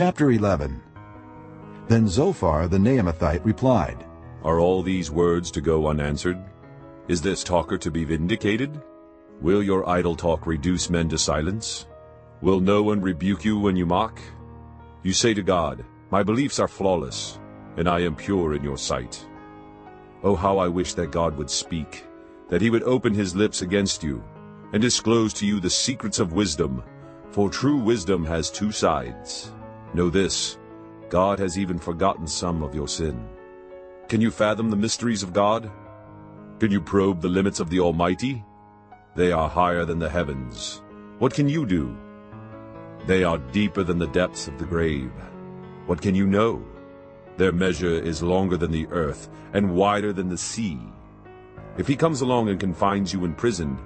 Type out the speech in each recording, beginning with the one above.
Chapter 11 Then Zophar the Naamathite replied, Are all these words to go unanswered? Is this talker to be vindicated? Will your idle talk reduce men to silence? Will no one rebuke you when you mock? You say to God, My beliefs are flawless, and I am pure in your sight. Oh, how I wish that God would speak, that he would open his lips against you, and disclose to you the secrets of wisdom, for true wisdom has two sides. Know this, God has even forgotten some of your sin. Can you fathom the mysteries of God? Can you probe the limits of the Almighty? They are higher than the heavens. What can you do? They are deeper than the depths of the grave. What can you know? Their measure is longer than the earth and wider than the sea. If he comes along and confines you in prison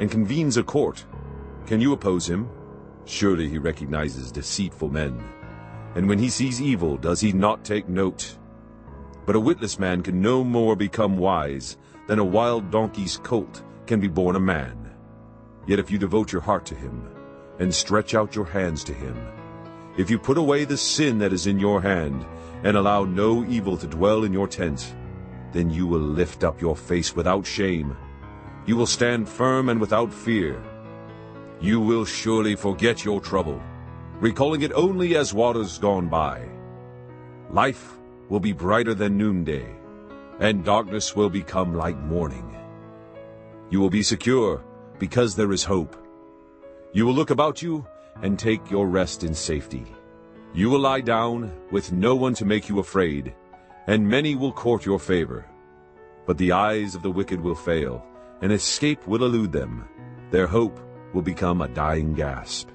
and convenes a court, can you oppose him? Surely he recognizes deceitful men. And when he sees evil, does he not take note? But a witless man can no more become wise than a wild donkey's colt can be born a man. Yet if you devote your heart to him, and stretch out your hands to him, if you put away the sin that is in your hand, and allow no evil to dwell in your tent, then you will lift up your face without shame. You will stand firm and without fear. You will surely forget your trouble, recalling it only as waters gone by. Life will be brighter than noonday, and darkness will become like morning. You will be secure because there is hope. You will look about you and take your rest in safety. You will lie down with no one to make you afraid, and many will court your favor. But the eyes of the wicked will fail, and escape will elude them. Their hope will become a dying gasp.